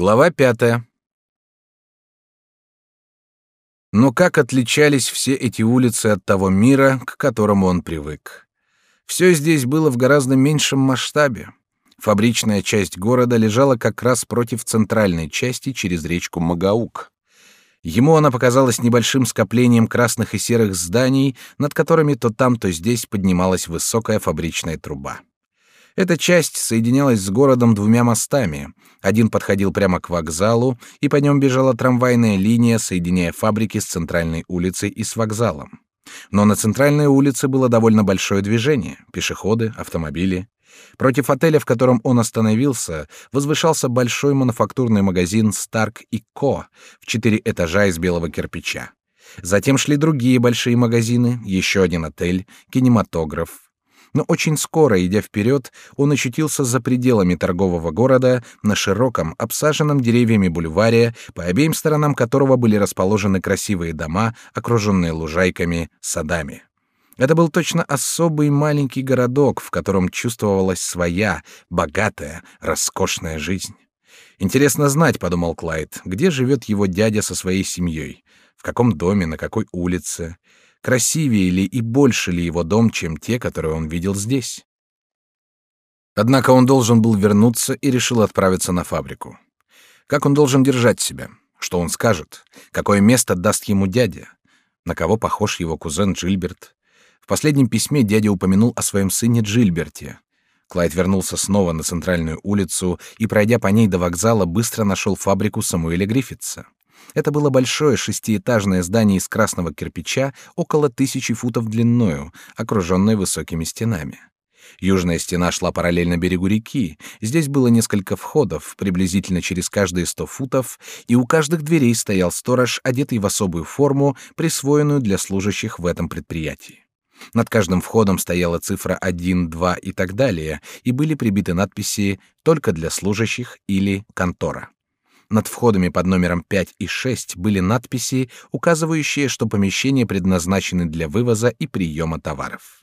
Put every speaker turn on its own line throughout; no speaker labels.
Глава пятая. Но как отличались все эти улицы от того мира, к которому он привык? Все здесь было в гораздо меньшем масштабе. Фабричная часть города лежала как раз против центральной части через речку Магаук. Ему она показалась небольшим скоплением красных и серых зданий, над которыми то там, то здесь поднималась высокая фабричная труба. Эта часть соединялась с городом двумя мостами. Один подходил прямо к вокзалу, и по нем бежала трамвайная линия, соединяя фабрики с центральной улицей и с вокзалом. Но на центральной улице было довольно большое движение — пешеходы, автомобили. Против отеля, в котором он остановился, возвышался большой мануфактурный магазин «Старк и Ко» в четыре этажа из белого кирпича. Затем шли другие большие магазины, еще один отель, кинематограф, но очень скоро, идя вперед, он очутился за пределами торгового города на широком, обсаженном деревьями бульваре, по обеим сторонам которого были расположены красивые дома, окруженные лужайками, садами. Это был точно особый маленький городок, в котором чувствовалась своя, богатая, роскошная жизнь. Интересно знать, подумал Клайд, где живет его дядя со своей семьей, в каком доме, на какой улице красивее ли и больше ли его дом, чем те, которые он видел здесь. Однако он должен был вернуться и решил отправиться на фабрику. Как он должен держать себя? Что он скажет? Какое место даст ему дядя? На кого похож его кузен Джильберт? В последнем письме дядя упомянул о своем сыне Джильберте. Клайд вернулся снова на центральную улицу и, пройдя по ней до вокзала, быстро нашел фабрику Самуэля Гриффитса. Это было большое шестиэтажное здание из красного кирпича, около тысячи футов длиною, окруженное высокими стенами. Южная стена шла параллельно берегу реки. Здесь было несколько входов, приблизительно через каждые сто футов, и у каждых дверей стоял сторож, одетый в особую форму, присвоенную для служащих в этом предприятии. Над каждым входом стояла цифра 1, 2 и так далее, и были прибиты надписи «Только для служащих» или «Контора». Над входами под номером 5 и 6 были надписи, указывающие, что помещения предназначены для вывоза и приема товаров.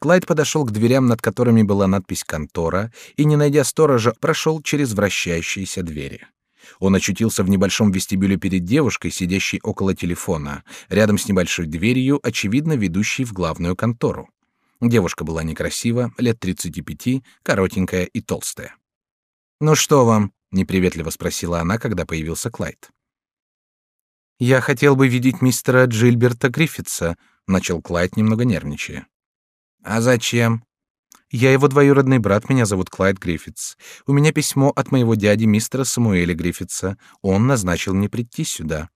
Клайд подошел к дверям, над которыми была надпись «Контора», и, не найдя сторожа, прошел через вращающиеся двери. Он очутился в небольшом вестибюле перед девушкой, сидящей около телефона, рядом с небольшой дверью, очевидно ведущей в главную контору. Девушка была некрасива, лет 35, коротенькая и толстая. «Ну что вам?» Неприветливо спросила она, когда появился Клайд. Я хотел бы видеть мистера Джильберта Гриффитса, начал Клайд немного нервничая. А зачем? Я его двоюродный брат, меня зовут Клайд Гриффитс. У меня письмо от моего дяди мистера Самуэля Гриффитса. Он назначил мне прийти сюда.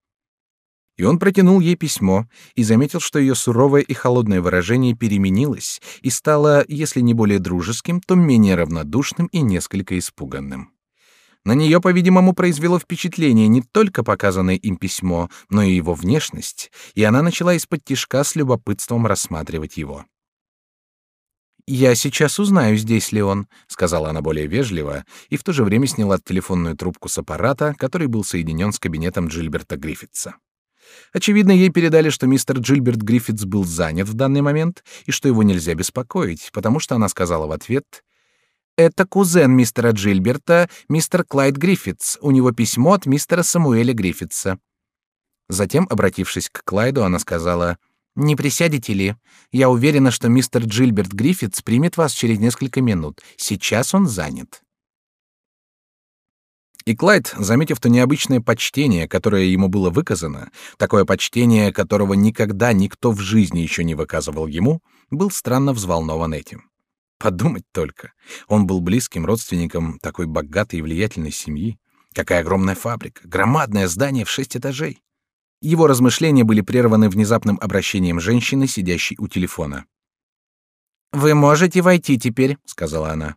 И он протянул ей письмо и заметил, что ее суровое и холодное выражение переменилось и стало, если не более дружеским, то менее равнодушным и несколько испуганным. На нее, по-видимому, произвело впечатление не только показанное им письмо, но и его внешность, и она начала из-под тишка с любопытством рассматривать его. «Я сейчас узнаю, здесь ли он», — сказала она более вежливо, и в то же время сняла телефонную трубку с аппарата, который был соединен с кабинетом Джильберта Гриффитса. Очевидно, ей передали, что мистер Джильберт Гриффитс был занят в данный момент и что его нельзя беспокоить, потому что она сказала в ответ это кузен мистера Джильберта, мистер Клайд Гриффитс. У него письмо от мистера Самуэля Гриффитса. Затем, обратившись к Клайду, она сказала: "Не присядете ли? Я уверена, что мистер Джильберт Гриффитс примет вас через несколько минут. Сейчас он занят". И Клайд, заметив то необычное почтение, которое ему было выказано, такое почтение, которого никогда никто в жизни еще не выказывал ему, был странно взволнован этим. Подумать только. Он был близким родственником такой богатой и влиятельной семьи. Какая огромная фабрика, громадное здание в шесть этажей. Его размышления были прерваны внезапным обращением женщины, сидящей у телефона. «Вы можете войти теперь», — сказала она.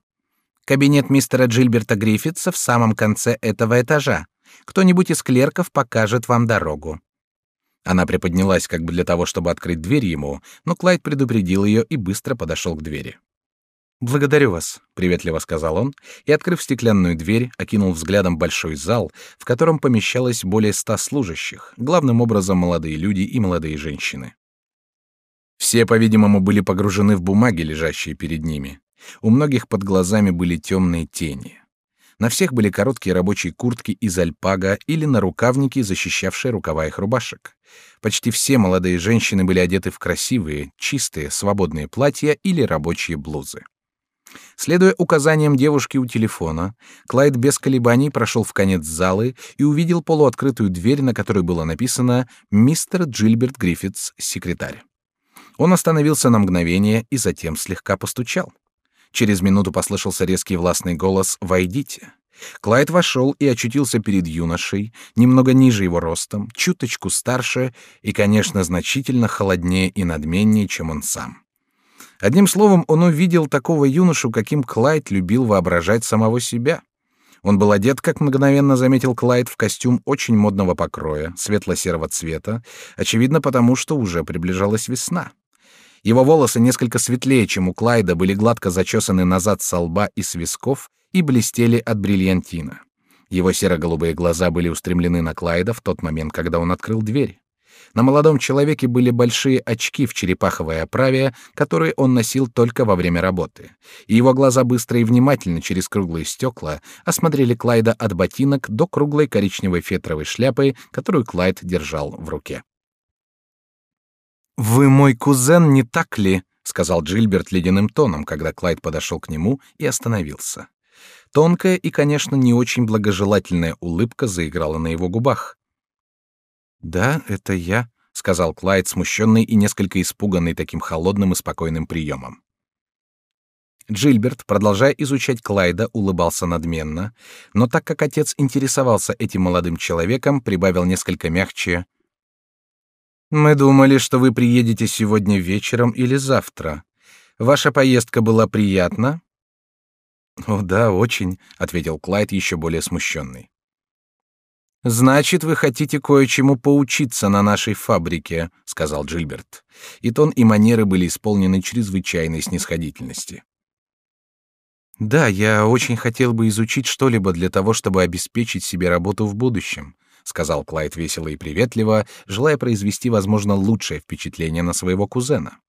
«Кабинет мистера Джильберта Гриффитса в самом конце этого этажа. Кто-нибудь из клерков покажет вам дорогу». Она приподнялась как бы для того, чтобы открыть дверь ему, но Клайд предупредил ее и быстро подошел к двери. Благодарю вас, приветливо сказал он и, открыв стеклянную дверь, окинул взглядом большой зал, в котором помещалось более ста служащих, главным образом молодые люди и молодые женщины. Все, по-видимому, были погружены в бумаги, лежащие перед ними. У многих под глазами были темные тени. На всех были короткие рабочие куртки из альпага или нарукавники, защищавшие рукава их рубашек. Почти все молодые женщины были одеты в красивые, чистые, свободные платья или рабочие блузы. Следуя указаниям девушки у телефона, Клайд без колебаний прошел в конец залы и увидел полуоткрытую дверь, на которой было написано «Мистер Джильберт Гриффитс, секретарь». Он остановился на мгновение и затем слегка постучал. Через минуту послышался резкий властный голос «Войдите». Клайд вошел и очутился перед юношей, немного ниже его ростом, чуточку старше и, конечно, значительно холоднее и надменнее, чем он сам. Одним словом, он увидел такого юношу, каким Клайд любил воображать самого себя. Он был одет, как мгновенно заметил Клайд, в костюм очень модного покроя, светло-серого цвета, очевидно потому, что уже приближалась весна. Его волосы несколько светлее, чем у Клайда, были гладко зачесаны назад со лба и с висков и блестели от бриллиантина. Его серо-голубые глаза были устремлены на Клайда в тот момент, когда он открыл дверь. На молодом человеке были большие очки в черепаховой оправе, которые он носил только во время работы. И его глаза быстро и внимательно через круглые стекла осмотрели Клайда от ботинок до круглой коричневой фетровой шляпы, которую Клайд держал в руке. «Вы мой кузен, не так ли?» — сказал Джильберт ледяным тоном, когда Клайд подошел к нему и остановился. Тонкая и, конечно, не очень благожелательная улыбка заиграла на его губах. Да, это я, сказал Клайд, смущенный и несколько испуганный таким холодным и спокойным приемом. Джильберт, продолжая изучать Клайда, улыбался надменно, но так как отец интересовался этим молодым человеком, прибавил несколько мягче: "Мы думали, что вы приедете сегодня вечером или завтра. Ваша поездка была приятна?" "О да, очень", ответил Клайд еще более смущенный. Значит, вы хотите кое-чему поучиться на нашей фабрике, сказал Джильберт. И тон и манеры были исполнены чрезвычайной снисходительности. Да, я очень хотел бы изучить что-либо для того, чтобы обеспечить себе работу в будущем, сказал Клайд весело и приветливо, желая произвести, возможно, лучшее впечатление на своего кузена.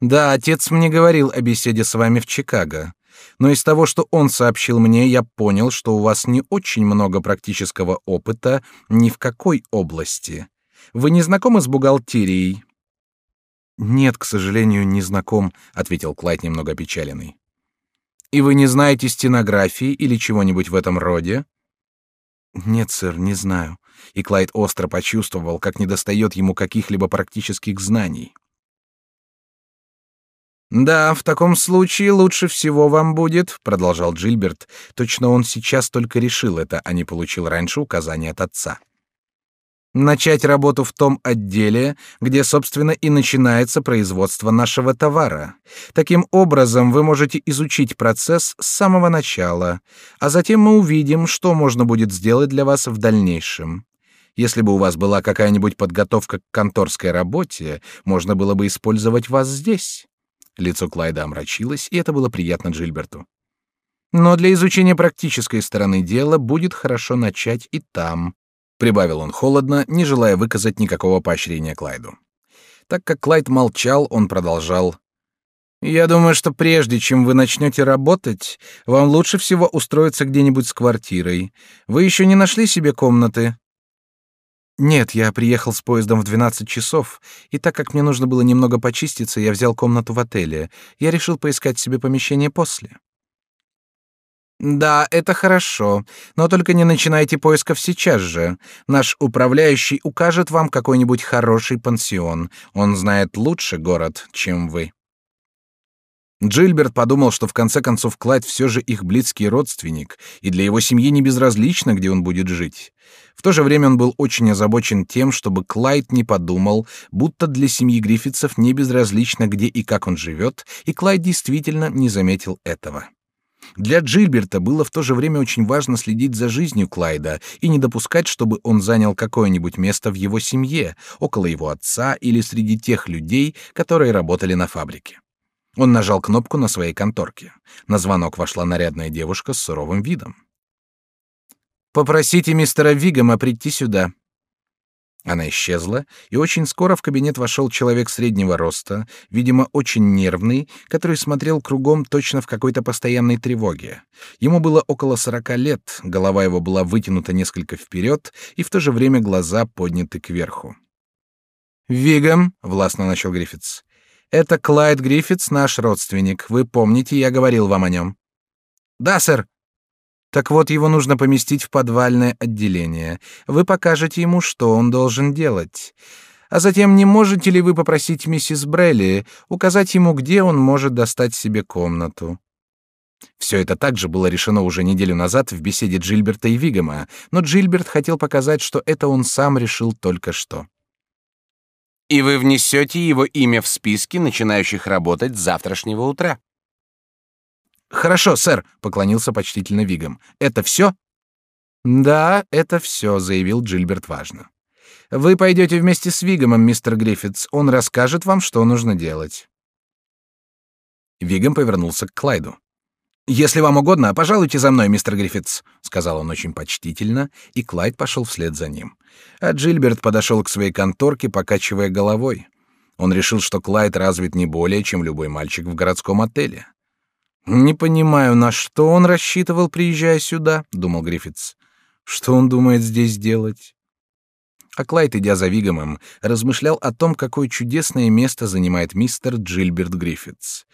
Да, отец мне говорил о беседе с вами в Чикаго но из того, что он сообщил мне, я понял, что у вас не очень много практического опыта ни в какой области. Вы не знакомы с бухгалтерией? Нет, к сожалению, не знаком, ответил Клайд немного опечаленный. И вы не знаете стенографии или чего-нибудь в этом роде? Нет, сэр, не знаю. И Клайд остро почувствовал, как недостает ему каких-либо практических знаний. Да, в таком случае лучше всего вам будет, продолжал Джильберт. Точно он сейчас только решил это, а не получил раньше указания от отца. Начать работу в том отделе, где, собственно, и начинается производство нашего товара. Таким образом, вы можете изучить процесс с самого начала, а затем мы увидим, что можно будет сделать для вас в дальнейшем. Если бы у вас была какая-нибудь подготовка к конторской работе, можно было бы использовать вас здесь. Лицо Клайда омрачилось, и это было приятно Джильберту. Но для изучения практической стороны дела будет хорошо начать и там, прибавил он холодно, не желая выказать никакого поощрения Клайду. Так как Клайд молчал, он продолжал: я думаю, что прежде чем вы начнете работать, вам лучше всего устроиться где-нибудь с квартирой. Вы еще не нашли себе комнаты? Нет, я приехал с поездом в 12 часов, и так как мне нужно было немного почиститься, я взял комнату в отеле. Я решил поискать себе помещение после. Да, это хорошо, но только не начинайте поисков сейчас же. Наш управляющий укажет вам какой-нибудь хороший пансион. Он знает лучше город, чем вы. Джильберт подумал, что в конце концов Клайд все же их близкий родственник, и для его семьи не безразлично, где он будет жить. В то же время он был очень озабочен тем, чтобы Клайд не подумал, будто для семьи Гриффитсов не безразлично, где и как он живет, и Клайд действительно не заметил этого. Для Джильберта было в то же время очень важно следить за жизнью Клайда и не допускать, чтобы он занял какое-нибудь место в его семье, около его отца или среди тех людей, которые работали на фабрике. Он нажал кнопку на своей конторке. На звонок вошла нарядная девушка с суровым видом. Попросите мистера Вигама прийти сюда. Она исчезла, и очень скоро в кабинет вошел человек среднего роста, видимо, очень нервный, который смотрел кругом точно в какой-то постоянной тревоге. Ему было около сорока лет, голова его была вытянута несколько вперед, и в то же время глаза подняты кверху. «Вигам», — властно начал Гриффитс, — «это Клайд Гриффитс, наш родственник. Вы помните, я говорил вам о нем». «Да, сэр», так вот, его нужно поместить в подвальное отделение. Вы покажете ему, что он должен делать. А затем не можете ли вы попросить миссис Брелли указать ему, где он может достать себе комнату? Все это также было решено уже неделю назад в беседе Джильберта и Вигема, но Джильберт хотел показать, что это он сам решил только что.
И вы внесете его имя в списки начинающих работать с завтрашнего утра.
Хорошо, сэр, поклонился почтительно Вигом. Это все? Да, это все, заявил Джильберт важно. Вы пойдете вместе с Вигомом, мистер Гриффитс. Он расскажет вам, что нужно делать. Вигом повернулся к Клайду. Если вам угодно, пожалуйте за мной, мистер Гриффитс, сказал он очень почтительно, и Клайд пошел вслед за ним. А Джильберт подошел к своей конторке, покачивая головой. Он решил, что Клайд развит не более, чем любой мальчик в городском отеле. Не понимаю, на что он рассчитывал, приезжая сюда, думал Гриффитс. Что он думает здесь делать? А Клайд, идя за Вигомом, размышлял о том, какое чудесное место занимает мистер Джильберт Гриффитс.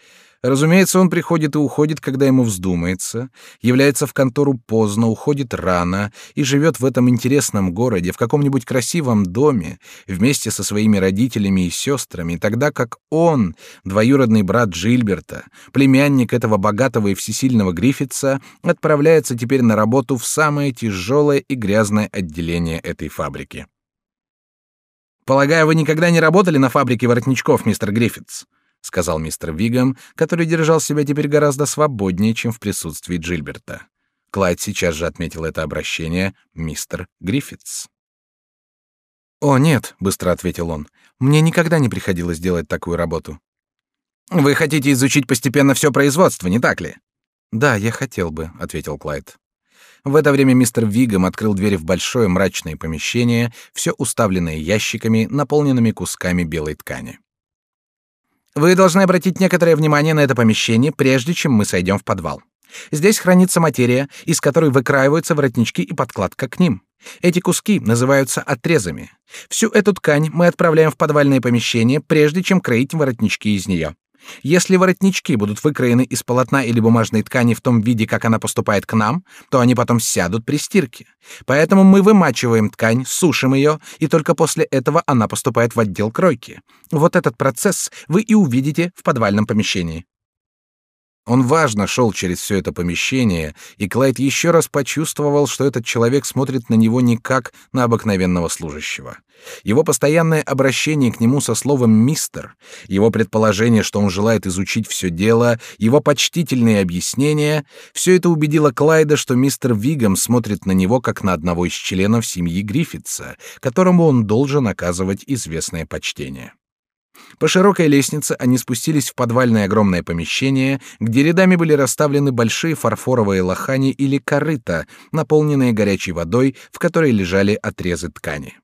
Разумеется, он приходит и уходит, когда ему вздумается, является в контору поздно, уходит рано и живет в этом интересном городе, в каком-нибудь красивом доме, вместе со своими родителями и сестрами, тогда как он, двоюродный брат Джильберта, племянник этого богатого и всесильного Гриффитса, отправляется теперь на работу в самое тяжелое и грязное отделение этой фабрики. «Полагаю, вы никогда не работали на фабрике воротничков, мистер Гриффитс?» сказал мистер Вигам, который держал себя теперь гораздо свободнее, чем в присутствии Джильберта. Клайд сейчас же отметил это обращение мистер Гриффитс. О нет, быстро ответил он. Мне никогда не приходилось делать такую работу. Вы хотите изучить постепенно все производство, не так ли? Да, я хотел бы, ответил Клайд. В это время мистер Вигам открыл дверь в большое мрачное помещение, все уставленное ящиками, наполненными кусками белой ткани. Вы должны обратить некоторое внимание на это помещение, прежде чем мы сойдем в подвал. Здесь хранится материя, из которой выкраиваются воротнички и подкладка к ним. Эти куски называются отрезами. Всю эту ткань мы отправляем в подвальное помещение, прежде чем кроить воротнички из нее. Если воротнички будут выкроены из полотна или бумажной ткани в том виде, как она поступает к нам, то они потом сядут при стирке. Поэтому мы вымачиваем ткань, сушим ее, и только после этого она поступает в отдел кройки. Вот этот процесс вы и увидите в подвальном помещении. Он важно шел через все это помещение, и Клайд еще раз почувствовал, что этот человек смотрит на него не как на обыкновенного служащего. Его постоянное обращение к нему со словом «мистер», его предположение, что он желает изучить все дело, его почтительные объяснения — все это убедило Клайда, что мистер Вигам смотрит на него как на одного из членов семьи Гриффитса, которому он должен оказывать известное почтение. По широкой лестнице они спустились в подвальное огромное помещение, где рядами были расставлены большие фарфоровые лохани или корыта, наполненные горячей водой, в которой лежали отрезы ткани.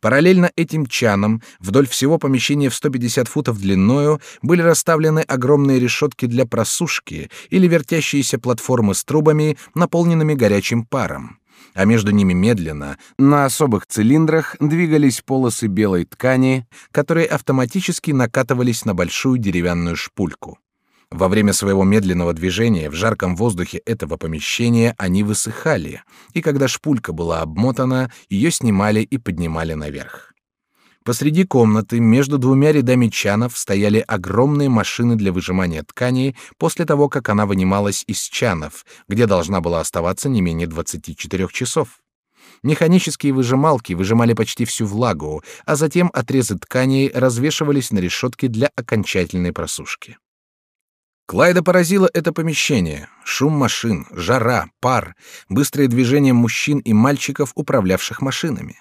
Параллельно этим чанам вдоль всего помещения в 150 футов длиною были расставлены огромные решетки для просушки или вертящиеся платформы с трубами, наполненными горячим паром а между ними медленно, на особых цилиндрах, двигались полосы белой ткани, которые автоматически накатывались на большую деревянную шпульку. Во время своего медленного движения в жарком воздухе этого помещения они высыхали, и когда шпулька была обмотана, ее снимали и поднимали наверх. Посреди комнаты между двумя рядами чанов стояли огромные машины для выжимания ткани после того, как она вынималась из чанов, где должна была оставаться не менее 24 часов. Механические выжималки выжимали почти всю влагу, а затем отрезы тканей развешивались на решетке для окончательной просушки. Клайда поразило это помещение. Шум машин, жара, пар, быстрые движения мужчин и мальчиков, управлявших машинами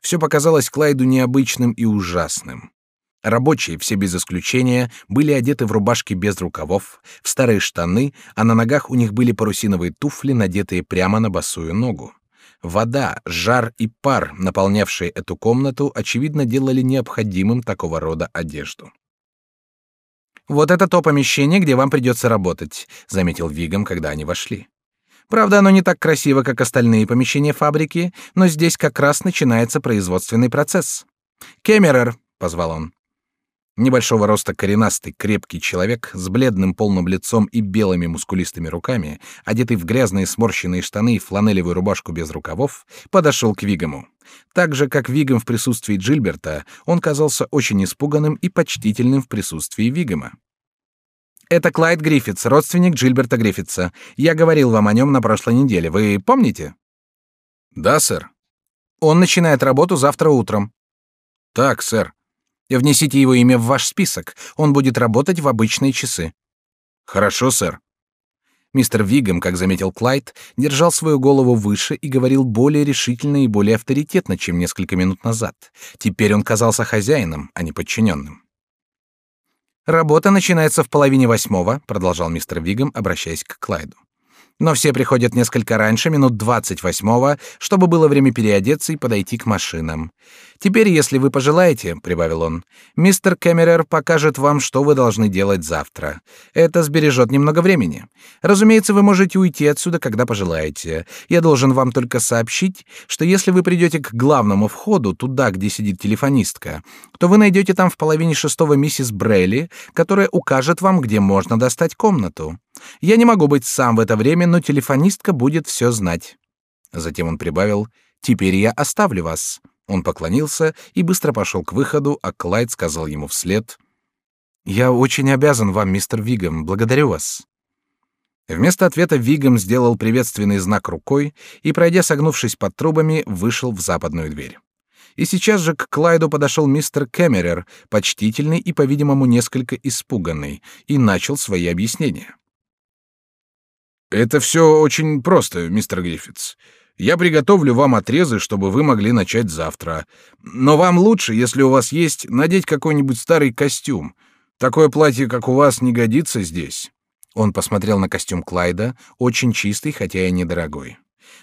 все показалось Клайду необычным и ужасным. Рабочие, все без исключения, были одеты в рубашки без рукавов, в старые штаны, а на ногах у них были парусиновые туфли, надетые прямо на босую ногу. Вода, жар и пар, наполнявшие эту комнату, очевидно делали необходимым такого рода одежду. Вот это то помещение, где вам придется работать, заметил Вигам, когда они вошли. Правда, оно не так красиво, как остальные помещения фабрики, но здесь как раз начинается производственный процесс. Кемерер, позвал он. Небольшого роста коренастый, крепкий человек с бледным полным лицом и белыми мускулистыми руками, одетый в грязные сморщенные штаны и фланелевую рубашку без рукавов, подошел к Вигаму. Так же, как Вигам в присутствии Джильберта, он казался очень испуганным и почтительным в присутствии Вигама. «Это Клайд Гриффитс, родственник Джильберта Гриффитса. Я говорил вам о нем на прошлой неделе. Вы помните?»
«Да, сэр».
«Он начинает работу завтра утром».
«Так, сэр».
Внесите его имя в ваш список. Он будет работать в обычные часы.
Хорошо, сэр.
Мистер Вигом, как заметил Клайд, держал свою голову выше и говорил более решительно и более авторитетно, чем несколько минут назад. Теперь он казался хозяином, а не подчиненным. Работа начинается в половине восьмого, продолжал мистер Вигом, обращаясь к Клайду но все приходят несколько раньше, минут двадцать восьмого, чтобы было время переодеться и подойти к машинам. Теперь, если вы пожелаете, прибавил он, мистер Кэмерер покажет вам, что вы должны делать завтра. Это сбережет немного времени. Разумеется, вы можете уйти отсюда, когда пожелаете. Я должен вам только сообщить, что если вы придете к главному входу, туда, где сидит телефонистка, то вы найдете там в половине шестого миссис Брейли, которая укажет вам, где можно достать комнату. Я не могу быть сам в это время, но телефонистка будет все знать. Затем он прибавил: "Теперь я оставлю вас". Он поклонился и быстро пошел к выходу, а Клайд сказал ему вслед: "Я очень обязан вам, мистер Вигам, благодарю вас". Вместо ответа Вигам сделал приветственный знак рукой и, пройдя согнувшись под трубами, вышел в западную дверь. И сейчас же к Клайду подошел мистер Кэмерер, почтительный и, по-видимому, несколько испуганный, и начал свои объяснения.
Это все очень просто, мистер Гриффитс. Я приготовлю вам отрезы, чтобы вы могли начать завтра. Но вам лучше, если у вас есть, надеть какой-нибудь старый костюм. Такое платье, как у вас, не годится здесь.
Он посмотрел на костюм Клайда, очень чистый, хотя и недорогой.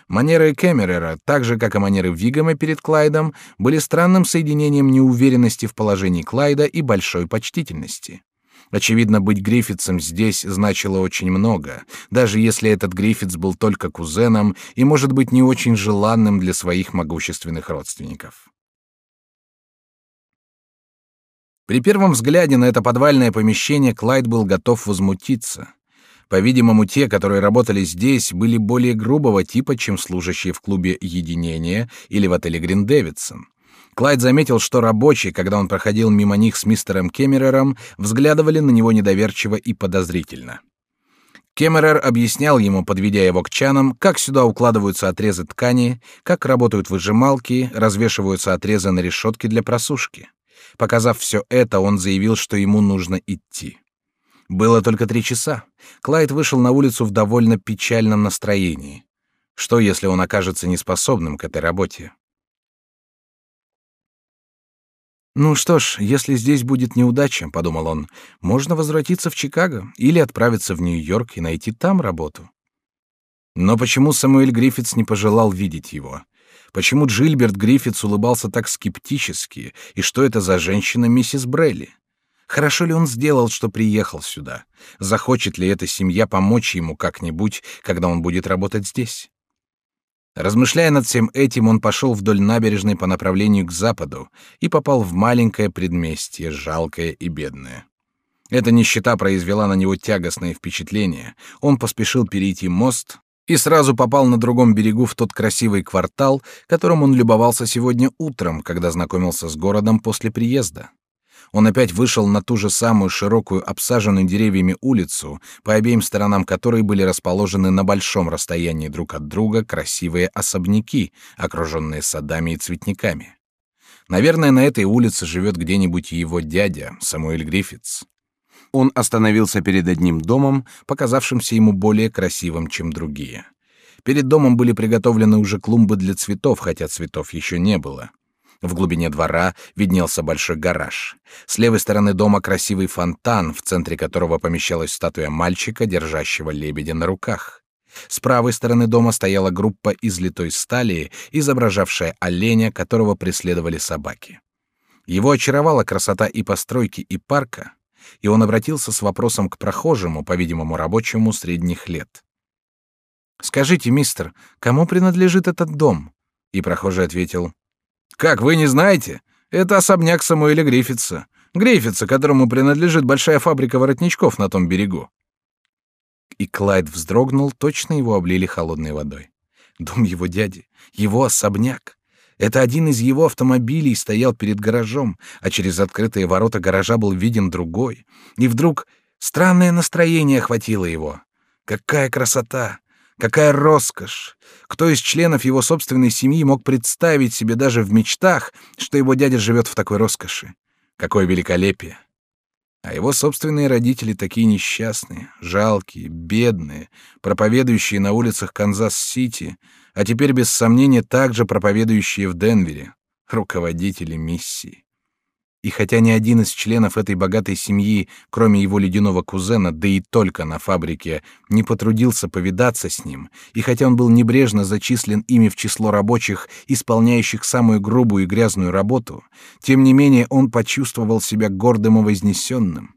Манеры Кэмерера, так же как и манеры Вигама перед Клайдом, были странным соединением неуверенности в положении Клайда и большой почтительности. Очевидно, быть Гриффитсом здесь значило очень много, даже если этот Гриффитс был только кузеном и, может быть, не очень желанным для своих могущественных родственников. При первом взгляде на это подвальное помещение Клайд был готов возмутиться. По-видимому, те, которые работали здесь, были более грубого типа, чем служащие в клубе «Единение» или в отеле «Грин Дэвидсон». Клайд заметил, что рабочие, когда он проходил мимо них с мистером Кемерером, взглядывали на него недоверчиво и подозрительно. Кемерер объяснял ему, подведя его к чанам, как сюда укладываются отрезы ткани, как работают выжималки, развешиваются отрезы на решетки для просушки. Показав все это, он заявил, что ему нужно идти. Было только три часа. Клайд вышел на улицу в довольно печальном настроении. Что, если он окажется неспособным к этой работе? Ну что ж, если здесь будет неудача, подумал он, можно возвратиться в Чикаго или отправиться в Нью-Йорк и найти там работу. Но почему Самуэль Гриффитс не пожелал видеть его? Почему Джильберт Гриффитс улыбался так скептически? И что это за женщина миссис Брелли? Хорошо ли он сделал, что приехал сюда? Захочет ли эта семья помочь ему как-нибудь, когда он будет работать здесь? Размышляя над всем этим, он пошел вдоль набережной по направлению к западу и попал в маленькое предместье, жалкое и бедное. Эта нищета произвела на него тягостное впечатление. Он поспешил перейти мост и сразу попал на другом берегу в тот красивый квартал, которым он любовался сегодня утром, когда знакомился с городом после приезда он опять вышел на ту же самую широкую, обсаженную деревьями улицу, по обеим сторонам которой были расположены на большом расстоянии друг от друга красивые особняки, окруженные садами и цветниками. Наверное, на этой улице живет где-нибудь его дядя, Самуэль Гриффитс. Он остановился перед одним домом, показавшимся ему более красивым, чем другие. Перед домом были приготовлены уже клумбы для цветов, хотя цветов еще не было. В глубине двора виднелся большой гараж. С левой стороны дома красивый фонтан, в центре которого помещалась статуя мальчика, держащего лебедя на руках. С правой стороны дома стояла группа из литой стали, изображавшая оленя, которого преследовали собаки. Его очаровала красота и постройки, и парка, и он обратился с вопросом к прохожему, по-видимому, рабочему средних лет. «Скажите, мистер, кому принадлежит этот дом?» И прохожий ответил, «Как, вы не знаете? Это особняк Самуэля Гриффитса. Гриффитса, которому принадлежит большая фабрика воротничков на том берегу». И Клайд вздрогнул, точно его облили холодной водой. Дом его дяди, его особняк. Это один из его автомобилей стоял перед гаражом, а через открытые ворота гаража был виден другой. И вдруг странное настроение охватило его. Какая красота! Какая роскошь! Кто из членов его собственной семьи мог представить себе даже в мечтах, что его дядя живет в такой роскоши? Какое великолепие! А его собственные родители такие несчастные, жалкие, бедные, проповедующие на улицах Канзас-Сити, а теперь без сомнения также проповедующие в Денвере, руководители миссии. И хотя ни один из членов этой богатой семьи, кроме его ледяного кузена, да и только на фабрике, не потрудился повидаться с ним, и хотя он был небрежно зачислен ими в число рабочих, исполняющих самую грубую и грязную работу, тем не менее он почувствовал себя гордым и вознесенным.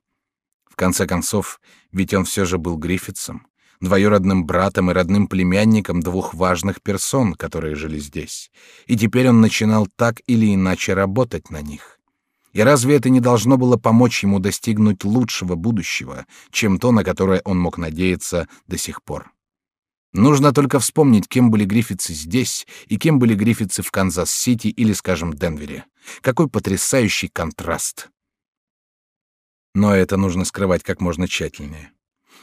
В конце концов, ведь он все же был Гриффитсом, двоюродным братом и родным племянником двух важных персон, которые жили здесь, и теперь он начинал так или иначе работать на них. И разве это не должно было помочь ему достигнуть лучшего будущего, чем то, на которое он мог надеяться до сих пор? Нужно только вспомнить, кем были Гриффитсы здесь и кем были Гриффитсы в Канзас-Сити или, скажем, Денвере. Какой потрясающий контраст! Но это нужно скрывать как можно тщательнее.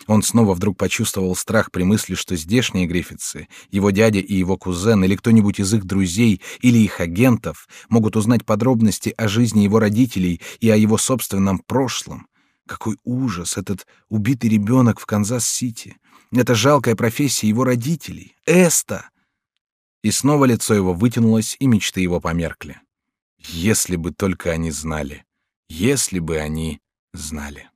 Он снова вдруг почувствовал страх при мысли, что здешние Гриффитсы, его дядя и его кузен или кто-нибудь из их друзей или их агентов могут узнать подробности о жизни его родителей и о его собственном прошлом. Какой ужас этот убитый ребенок в Канзас-Сити. Это жалкая профессия его родителей. Эста! И снова лицо его вытянулось, и мечты его померкли. Если бы только они знали. Если бы они знали.